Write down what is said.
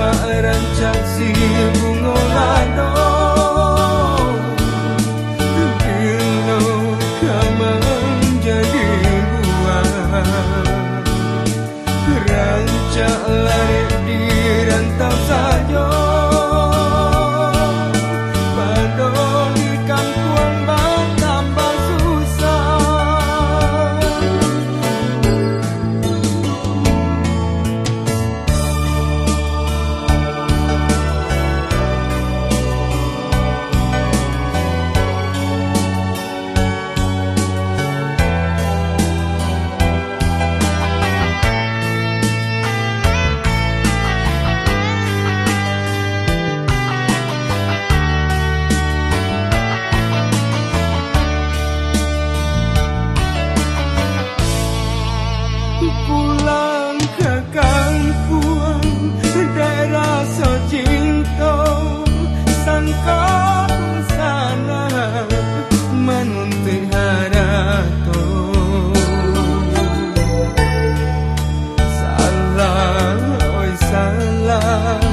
và ở đằng chẳng gì buông ngô lại nói pulang ke kampung daerah Sojinto sangkau sana menuntun harato salah oi salah.